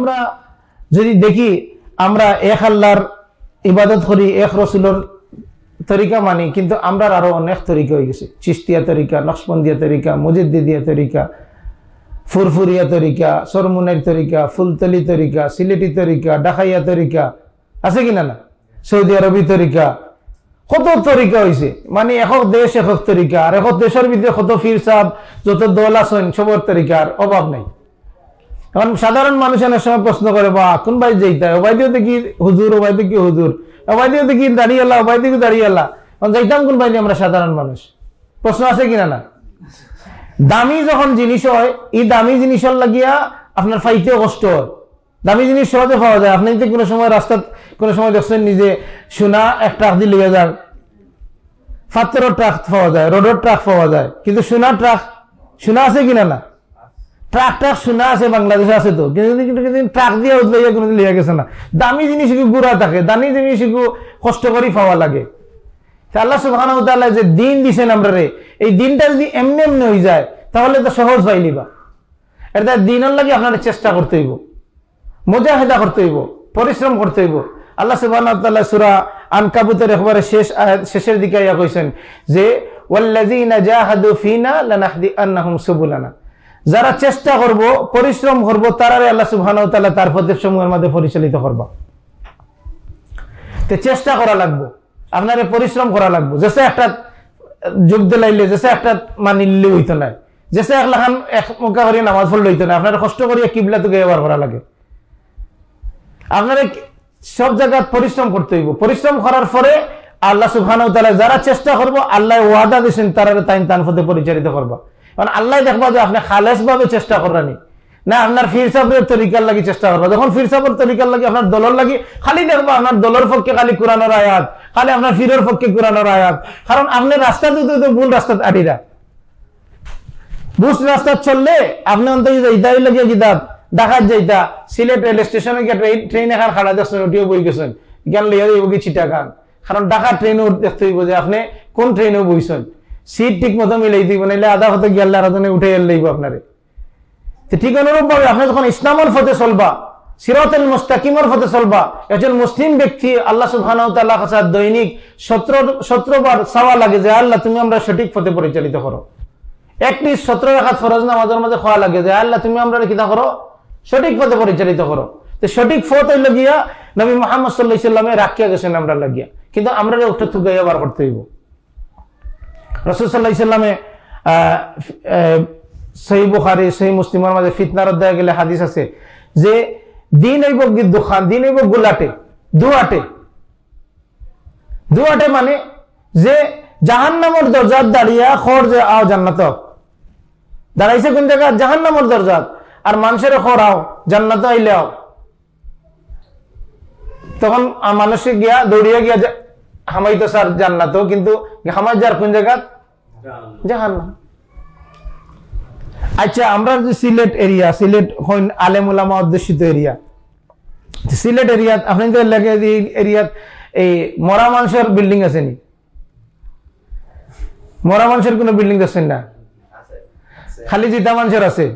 আমরা যদি দেখি, আমরা এক আল্লাহর ইবাদত করি, এক রসুলের তরিকা মানি, কিন্তু আমরা আরও অনেক তরিকা হয়ে গেছে। চিস্তিয়া তরিকা, নকশবন্দিয়া তরিকা মুজিদ্দিদিয়া তরিকা, ফুরফুরিয়া তরিকা, সরমুনের তরিকা, ফুলতলি তরিকা, সিলেটি তরিকা, ডাকাইয়া তরিকা, আছে কিনা না? সৌদি আরবি তরিকা, কত তরিকা হয়েছে মানে একক দেশ, একক তরিকা, আর একক দেশের ভিতরে কত ফির সাহ যত দল আছেন, সবর তরিকার অভাব নাই। এখন সাধারণ মানুষ অনেক সময় প্রশ্ন করে বা কোন ভাই যাইতা? ওবাই দিয়ে দেখি হুজুর ওবাই দেখি হুজুর? ওবাই দিয়ে দেখি দাঁড়িয়ে আল্লাহ ওবাই দেখি দাঁড়িয়ে আল্লাহ এখন যাইতাম কোন ভাই আমরা সাধারণ মানুষ? প্রশ্ন আছে কিনা না? দামি যখন জিনিস হয়, এই দামি জিনিসের লাগিয়া আপনার ফাইতেও কষ্ট হয়। দামি জিনিস সহজে পাওয়া যায়। আপনি যদি কোনো সময় রাস্তাত, কোনো সময় দেখছেন নিজে সোনা এক ট্রাক দিয়ে লিয়ে যান, ফাত্তরের ট্রাক পাওয়া যায়, রোডের ট্রাক পাওয়া যায়। কিন্তু সোনার ট্রাক, সোনা আছে কিনা না? ট্রাক ট্রাক শোনা আছে, বাংলাদেশে আছে তো। কিন্তু ট্রাক দিয়ে উঠলে কোনোদিন লিয়া গেছে না। দামি জিনিস একটু গুড়া থাকে, দামি জিনিস একটু কষ্ট করে পাওয়া লাগে। আল্লাহ তাআলা যে দিন দিছেন আমরা রে এই দিনটা যদি এমনি এমনি হয়ে যায়, তাহলে তো সহজ পাইলিবা এটা দিনের লাগে আপনার চেষ্টা করতে হইব। মুজাহিদা করতে হইব, পরিশ্রম করতে হইব। আল্লাহ তাআলা সূরা আনকাবুতের একবারে শেষ শেষের দিকে ইয়া কইছেন যে, ওয়াল্লাযীনা জাহাদু ফিনা লানাহদিআন্নাহুম সুবুলানা। যারা চেষ্টা করব, পরিশ্রম করব, তারারে আল্লাহ তাআলা তার পথের সমূহের মধ্যে পরিচালিত করবা। তে চেষ্টা করা লাগবো। আপনার পরিশ্রম করা লাগবো। যেসে একটা যোগ দিলাইলে, যেসে একটা মানিলে হইতো না। যেসে এক লাখান, এক মুখা করে নামাজ পড়লে হইতো না। আপনার কষ্ট করিয়া কিবলা তো ব্যবহার করা লাগে। আপনার সব জায়গায় পরিশ্রম করতে হইব। পরিশ্রম করার পরে আল্লাহ তাআলা যারা চেষ্টা করব, আল্লাহ ওয়াদা দিয়েছেন তারা তাই তান পথে পরিচালিত করবা। কারণ আল্লাহ দেখবা যে আপনি খালেস ভাবে চেষ্টা করানি না। আপনার ফির সাহেবের তরিকার লাগি চেষ্টা করবা। যখন ফির সাহেবের তরিকার লাগি আপনার দলের লাগি, খালি দেখবা আপনার দলের পক্ষে খালি কোরআনের আয়াত, খালি আপনার ফিরের পক্ষে কোরআনের আয়াত। কারণ আপনি রাস্তাতে তো ভুল রাস্তাত আড়িরা বুস রাস্তা চললে আপনি অন্তত যাইতা লাগিয়ে কিতাব ঢাকার যাইতা। সিলেট রেল স্টেশনে গিয়ে ট্রেন ট্রেন এখান খাড়া দেখছেন ওটিও বই গেছেন। জ্ঞান লইয়া দিব কি চিটাগান কারণ ট্রেনও দেখতে হইব যে আপনি কোন ট্রেনেও বইছেন। সিট ঠিক মতো মিলাই দিব, নাইলে আধা হতে গেলে আর উঠে এল লাগবে আপনারে। ঠিক অনুরূপ ভাবে আপনি যখন ইসলামের ফতে চলবা, সিরতেল মুস্তাকিমর ফতে চলবা, একজন মুসলিম ব্যক্তি আল্লাহ সুবহানাহু ওয়া তাআলা দৈনিক 17 17 বার চাওয়া লাগে যে আল্লাহ, তুমি আমরা সঠিক পথে পরিচালিত করো। একটি 17 রাকাত ফরজ নামাজের মধ্যে খাওয়া লাগে যে আল্লাহ, তুমি আমরা কিতা করো? সঠিক পথে পরিচালিত করো। তো সঠিক পথ হইল গিয়া নবী মুহাম্মদ সাল্লাল্লাহু আলাইহি সাল্লামে রাখিয়া গেছেন আমরা লাগিয়া। কিন্তু আমরা ওটা থুকাইয়া বার করতে হইব। ইসলামে সহি বুখারি সেই মুসলিমের মাঝে ফিতনার অধ্যায় গেলে হাদিস আছে যে দিন হইব দোকান দিন হইব গোলাটে, দুয়াটে। দুয়াটে মানে যে জাহান নামর দরজাত দাঁড়িয়া খর যে আও জান্নাত। দাঁড়াইছে কোন জায়গা? জাহান নামর দরজাত আর মানুষের খর আও জান্নাত আইলে আও। তখন মানুষে গিয়া দৌড়িয়া গিয়া হামাইতো স্যার জান্নাত, কিন্তু হামাই যার কোন জায়গা? জাহান্নাম। আচ্ছা আমরা যে সিলেট এরিয়া সিলেট হইন আলেম উলামা অধ্যুষিত এরিয়া। সিলেট এরিয়াত আপনি তো লাগে এরিয়াত এই মরা মানুষের বিল্ডিং আছে নি? মরা মানুষের কোনো বিল্ডিং আছেন না? খালি জিতা মানুষের আছে?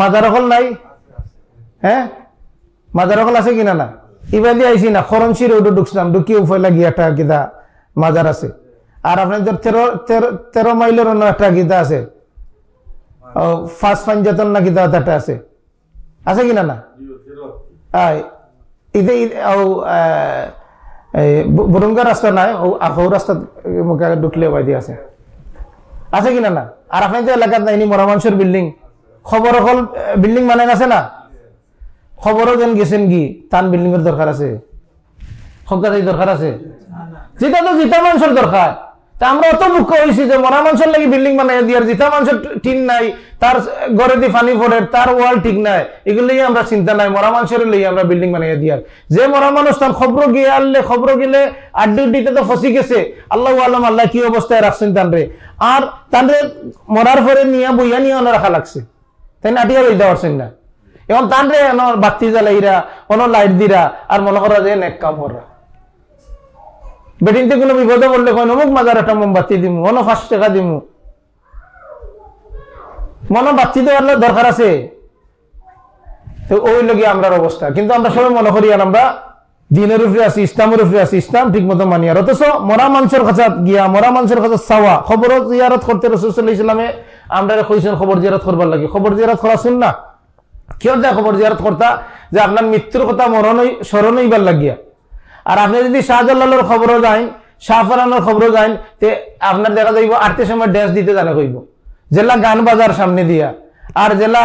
মাজার হল নাই? হ্যাঁ? মাজার হল আছে কিনা না? ইবাদি আইসি না খরঞ্চি রোডে ঢুকছিলাম ঢুকি উফয় লাগি একটা কিতা মাজার আছে। আর আপনাদের তেরো তেরো মাইলের অন্য একটা গীতা আছে। ফার্স্ট পাঞ্জাতন না গীতা একটা আছে। আছে কিনা না বরুঙ্গা রাস্তা নাই আহৌ রাস্তা ঢুকলে বাইদি আছে। আছে কিনা না আর আপনাদের এলাকাত নাই মরা মানুষের বিল্ডিং। খবর হল বিল্ডিং মানে আছে না? খবরও যেন গেছেন কি? তান বিল্ডিং এর দরকার আছে। সজ্ঞাতেই দরকার আছে? যেটা তো জিতা মানুষের দরকার। তা আমরা অত মুখ্য হয়েছি যে মরা মানুষের লাগে বিল্ডিং বানাই দিয়ার জিতা মানুষের ঠিক নাই, তার ঘরে দিয়ে পানি পড়ে, তার ওয়াল ঠিক নাই, এগুলো আমরা চিন্তা নাই, মরা মানুষের লই আমরা বিল্ডিং বানাই দিয়ার। যে মরা মানুষ তার খবর গিয়ে আনলে, খবর গেলে আড্ডি উড্ডিতে তো ফসি গেছে, আল্লাহ আলম, আল্লাহ কি অবস্থায় রাখছেন তানরে আর তানরে মরার পরে নিয়ে, বইয়া নিয়ে অন্য রাখা লাগছে। তাই না আটিয়া লইতে পারছেন না। এখন তানরে বাতি জ্বালাইরা অন লাইট দিরা, আর মনে করা যে নেক কাম করা বেটিনতে কোনো বিপদে বললে কয় অমুক মাজার একটা মোমবাতি দিমু অন পাঁচ টাকা দিমু। মনে বাচ্চি দেওয়ার দরকার আছে। তো ওই লগে আমরার অবস্থা। কিন্তু আমরা সবাই মনে করি আর আমরা দিনের উপরে আছি, ইসলামের উপরে আছি, ইসলাম ঠিক মতো মানি আর। অথচ মরা মানুষের কাছে গিয়া, মরা মানুষের কাছে চাওয়া খবর জিয়ারত করতে রসুল্লাহ ইসলামে আমরা কইছেন খবর জিয়ারত করবার লাগে। খবর জিয়ারত করা শুন না কেউ দেয় খবর জিয়ারত করতা যে আপনার মৃত্যুর কথা মরণ স্মরণ হইবার লাগিয়া। আর আপনি যদি শাহজালালের খবরও যান শাহফরানোর খবরও যান তে আপনার দেখা যাইব আটটির সময় ড্যান্স দিতে জানে কইব জেলা গান বাজার সামনে দিয়া। আর জেলা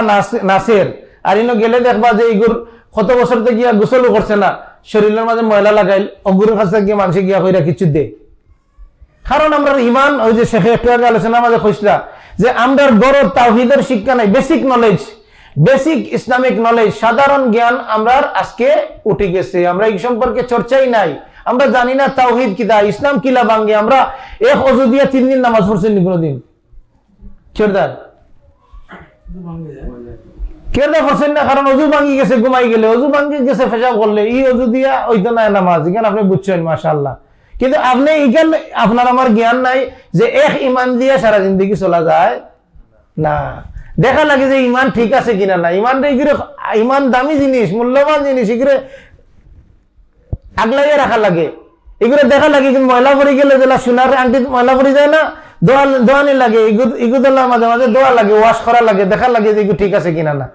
নাচের আর ইনো গেলে দেখবা যে এইগুর কত বছর থেকে গিয়া গোসলও করছে না। শরীরের মাঝে ময়লা লাগাইল অগুরের কাছে গিয়ে মানুষে গিয়া কইরা কিছু দে। কারণ আমরা ইমান, ওই যে শেখে একটু আগে আলোচনার মাঝে কইসলা, যে আমরা বড় তাওহিদের শিক্ষা নাই basic knowledge basic Islamic knowledge সাধারণ জ্ঞান আমরা আজকে উঠে গেছে। আমরা এই সম্পর্কে চর্চাই নাই। আমরা জানি না তাওহিদ কিতা ইসলাম কিলা ভাঙ্গে আমরা এক অজু তিন দিন নামাজ পড়ছেন কোনোদিন? চেরদার কেরদা পড়ছেন না, কারণ অজু ভাঙ্গি গেছে, ঘুমাই গেলে। অজু ভাঙ্গি গেছে ফেসাব করলে। ই অজু দিয়া ওইটা নাই নামাজ। এখানে আপনি বুঝছেন মাশাল্লাহ কিন্তু আপনি এখানে, আপনার আমার জ্ঞান নাই যে এক ইমান দিয়ে সারা জিন্দগি চলা যায় না। দেখা লাগে যে ইমান ঠিক আছে কিনা না। ইমান ইমান দামি জিনিস, মূল্যবান জিনিস, এগুলো আগলাইয়ে রাখা লাগে। এগুলো দেখা লাগে কিন্তু ময়লা পড়ে গেলে যেটা সোনার আংটি ময়লা পড়ে যায় না, দোয়া দোয়ানি লাগে। ইগুদোল্লার মাঝে মাঝে দোয়া লাগে, ওয়াশ করা লাগে, দেখা লাগে যে এগুলো ঠিক আছে কিনা না।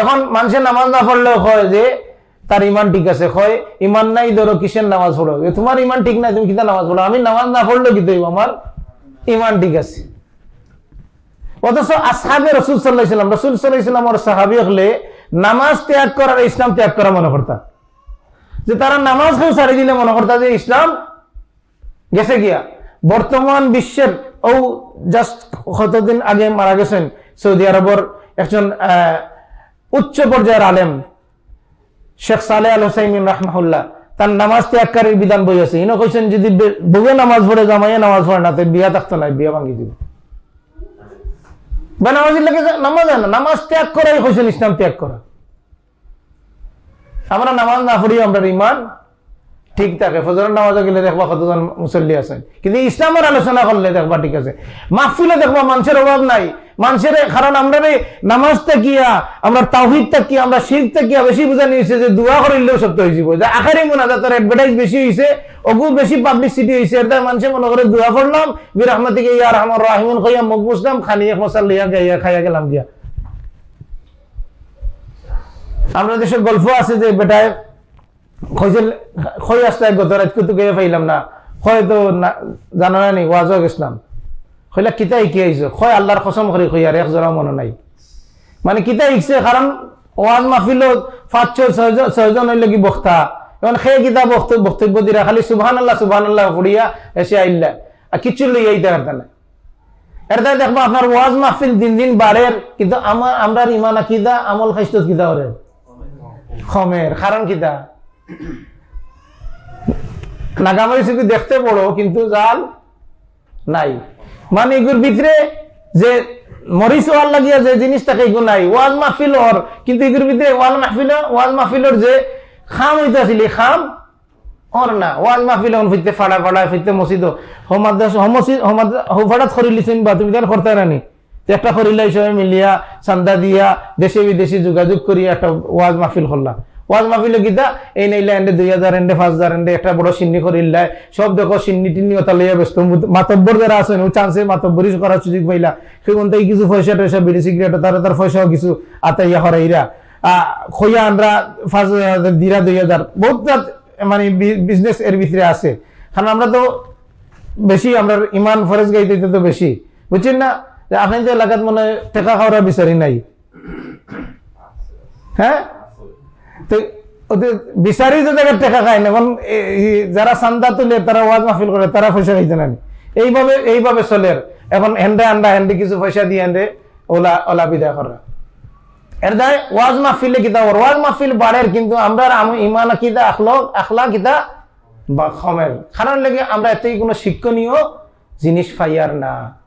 এখন মানুষের নামাজ না পড়লেও হয় যে তার ইমান ঠিক আছে, হয় ইমান নাই ধরো কিসের নামাজ পড়ো? তোমার ইমান ঠিক নাই, তুমি কিতা নামাজ পড়ো? আমি নামাজ না পড়লেও কিন্তু আমার ইমান ঠিক আছে। অথচ আসহাবে রসুল সাল্লাহিসাম রসুল সাল্লাহিসাম ওর সাহাবি হলে নামাজ ত্যাগ করার, ইসলাম ত্যাগ করা মনে করতা। যে তারা নামাজ কেউ ছাড়ি দিলে মনে করতা যে ইসলাম গেছে গিয়া। বর্তমান বিশ্বের, ও জাস্ট কতদিন আগে মারা গেছেন, সৌদি আরবর একজন উচ্চ পর্যায়ের আলেম, শেখ সালে আল হুসাইমিন রাহমাহুল্লাহ, তার নামাজ ত্যাগকারীর বিধান বই আছে। ইনো কইছেন, যদি বউয়ে নামাজ পড়ে, জামাইয়ে নামাজ পড়ে না, তো বিয়া থাকতো না, বিয়া ভাঙ্গি দিব। বেনামাজির লাগে নামাজ না, নামাজ ত্যাগ করাই হয়েছিল ইসলাম ত্যাগ করা। আমরা নামাজ না পড়ি আমরা ইমান ঠিক থাকে ফজরের নামাজে গেলে দেখবা কতজন মুসল্লি আছেন কিন্তু ইসলামের আলোচনা করলে দেখবা ঠিক আছে। মাহফিলে দেখবা মানুষের অভাব নাই। মানুষের, কারণ আমরা নামাজ তাকিয়া, আমরা তাহিদ তাকিয়া, আমরা শির তাকিয়া বেশি বোঝা নিয়েছে যে দোয়া করিলেও সত্য হয়ে যাব যে আখারি মোনাজাতের অ্যাডভার্টাইজ বেশি হয়েছে অগু বেশি পাবলিসিটি হয়েছে এটা মানুষে মনে করে দোয়া করলাম বীর আহমদিকে ইয়ার আমার রাহিমুন খাইয়া মুখ বুঝলাম খানিয়া মশাল লিয়া গাইয়া খাইয়া গেলাম গিয়া। আমরা দেশের গল্প আছে যে বেটায় খই আসতে গত রাত কিন্তু গিয়ে পাইলাম না? খয় তো জানো না নি ওয়াজ গেছিলাম কইলা কিতা শিকি আহিছো? খয় আল্লাহর কসম করে কই আর এক জোড়া মনে নাই। মানে কিতা শিখছে কারণ ওয়াজ মাহফিলত পাঁচ ছয় ছয়জন হইলে কি বক্তা। এখন সে কিতা বক্তব্য দিরা খালি সুবহান আল্লাহ সুবহান আল্লাহ পড়িয়া এসে আইলা আর কিছু লই আইতে পারতা না তাই দেখব আপনার ওয়াজ মাহফিল দিন দিন বাড়ের কিন্তু আমার আমরা ইমান কিদা আমল খাইস্ত কিতা করে খমের কারণ কিতা? নাগামারি শুধু দেখতে বড়, কিন্তু জাল নাই। মানে এগুর ভিতরে যে মরিচ ওয়াল লাগিয়া যে জিনিসটাকে এগুলো নাই, ওয়াল মাহফিল ওর কিন্তু এগুর ভিতরে ওয়াল মাহফিল, ওয়াল মাহফিলর যে খাম হইতে আসলে খাম ওর না, ওয়াল মাহফিল হন ফিরতে ফাড়া ফাড়া ফিরতে মসজিদ হোমাদ্রাস হোমসিদ হোফাড়াত খরি লিছেন বা, তুমি করতে রানি একটা খরিলাই সবাই মিলিয়া চান্দা দিয়া দেশে বিদেশে যোগাযোগ করিয়া একটা ওয়াজ মাহফিল করলাম ওয়াজ মাহফিলে গীতা, এই নাইলে এন্ডে দুই হাজার, এন্ডে পাঁচ হাজার, এন্ডে একটা বড় সিন্নি করিল্লাই সব দেখো সিন্নি টিন্নি কথা লইয়া ব্যস্ত। মাতব্বর যারা আছেন, ও চান্সে মাতব্বরি করার সুযোগ পাইলা। সেগুন থেকে কিছু পয়সা টয়সা, বিড়ি সিগারেট, তার তার পয়সাও কিছু আতাইয়া হরাইরা। খইয়া আনরা পাঁচ হাজার, দিরা দুই হাজার। বহুত মানে বিজনেস এর ভিতরে আছে। কারণ আমরা তো বেশি, আমরা ইমান ফরেজ গাইতে তো বেশি। বুঝছেন না? যে আপনি যে এলাকাত মনে টেকা খাওয়ার বিচারি নাই। হ্যাঁ? তো ওদের বিচারি যে জায়গায় টেকা খায় না এখন যারা চান্দা তুলে তারা ওয়াজ মাহফিল করে তারা পয়সা খাইতে না এইভাবে এইভাবে চলে এখন হেন্ডে আন্ডা হেন্ডে কিছু পয়সা দিয়ে হেন্ডে ওলা ওলা বিদায় করা এর দায় ওয়াজ মাহফিলে কিতা ওয়াজ মাহফিল বাড়ের কিন্তু আমরা ইমান কিতা আখলক আখলা কিতা বা খমের কারণ লেগে আমরা এতে কোনো শিক্ষণীয় জিনিস পাইয়ার না।